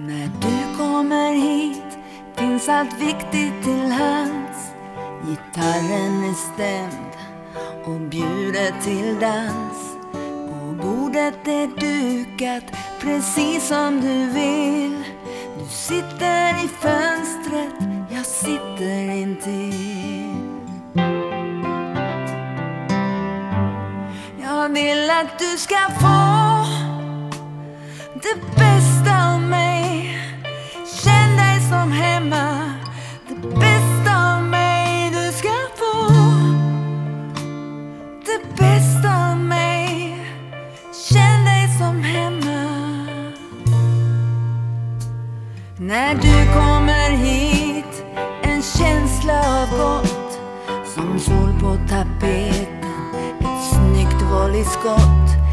När du kommer hit finns allt viktigt till hands. Gitarren är stämd och bjuder till dans. Och bordet är dukat precis som du vill. Du sitter i fönstret, jag sitter intill. Jag vill att du ska få det bästa När du kommer hit, en känsla av gott. Som sol på tapeten, ett snyggt volleyskott.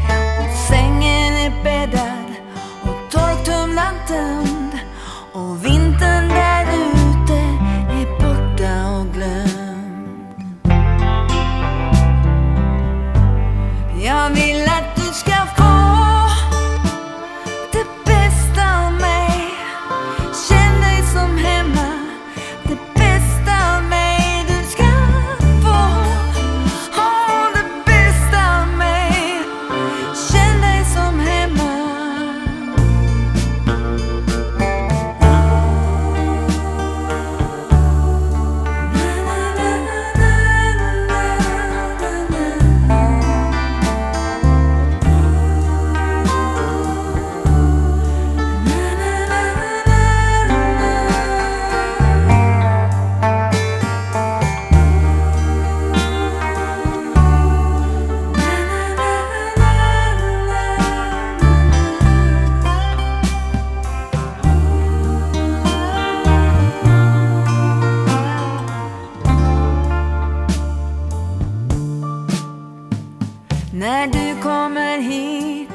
När du kommer hit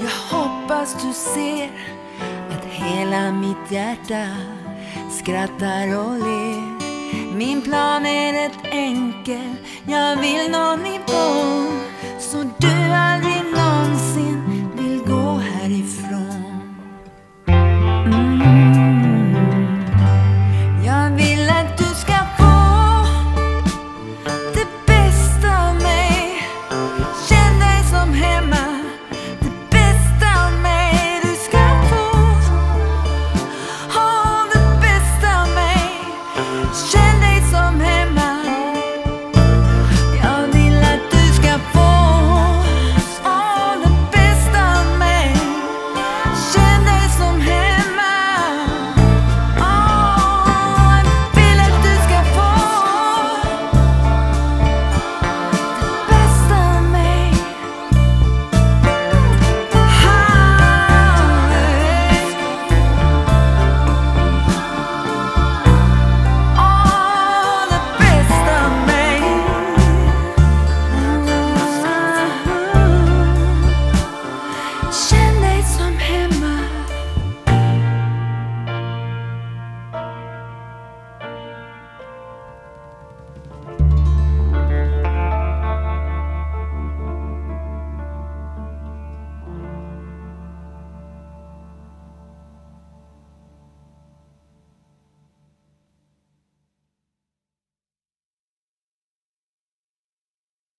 Jag hoppas du ser Att hela mitt hjärta Skrattar och ler. Min plan är rätt enkel Jag vill nå nivå Så du är